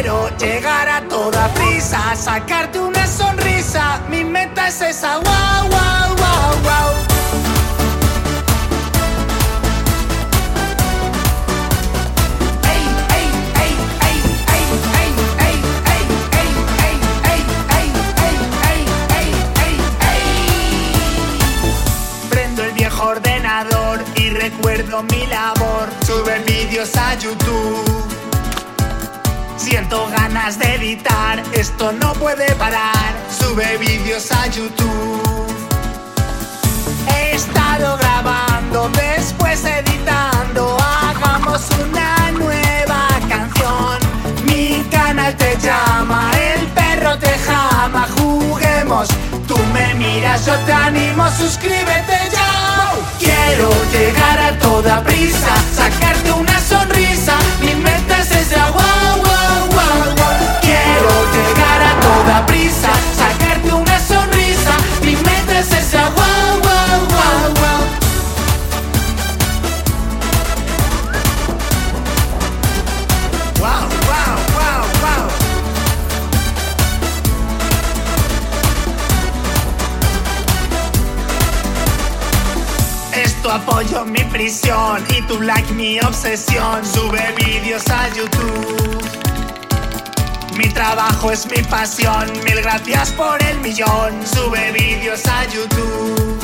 quiero llegar a toda prisa, sacarte una sonrisa. Mi meta es esa, wow, wow, wow, wow. Prendo el viejo ordenador y recuerdo mi labor. Sube vídeos a YouTube. Siento ganas de editar, esto no puede parar. Sube vídeos a YouTube. He estado grabando, después editando. Hagamos una nueva canción. Mi canal te llama, el perro te jama. Juguemos, tú me miras, yo te animo, suscríbete ya. Quiero llegar a toda prisa, sacarte una Esto apoyo mi prisión y tu like mi obsesión. Sube vídeos a YouTube. Mi trabajo es mi pasión. Mil gracias por el millón. Sube vídeos a YouTube.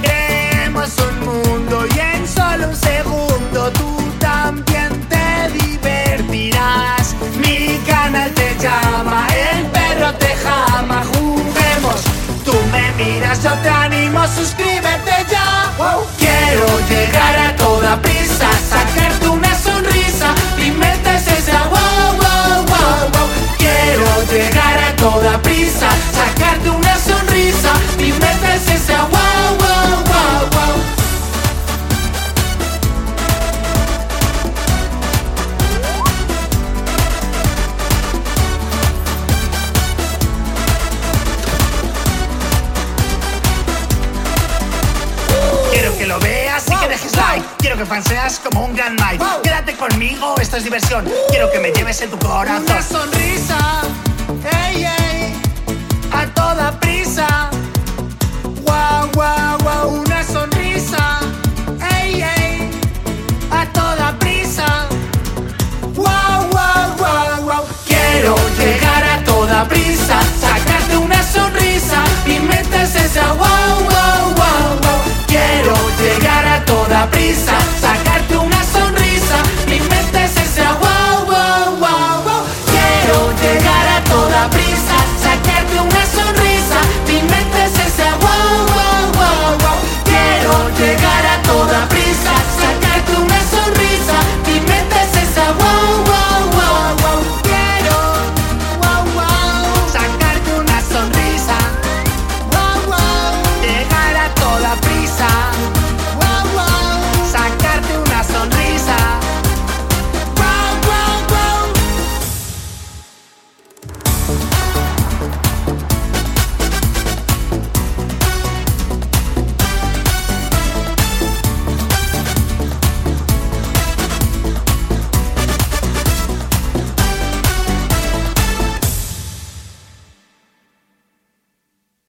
Creemos un mundo y en solo un segundo tú también te divertirás. Mi canal te llama, el perro te jama, juguemos. Tú me miras, yo te animo, suscríbete ya. Quero dejes like. Quiero que fanseas como un gran Mike. Quédate conmigo, esto es diversión. Quiero que me lleves en tu corazón. Una sonrisa,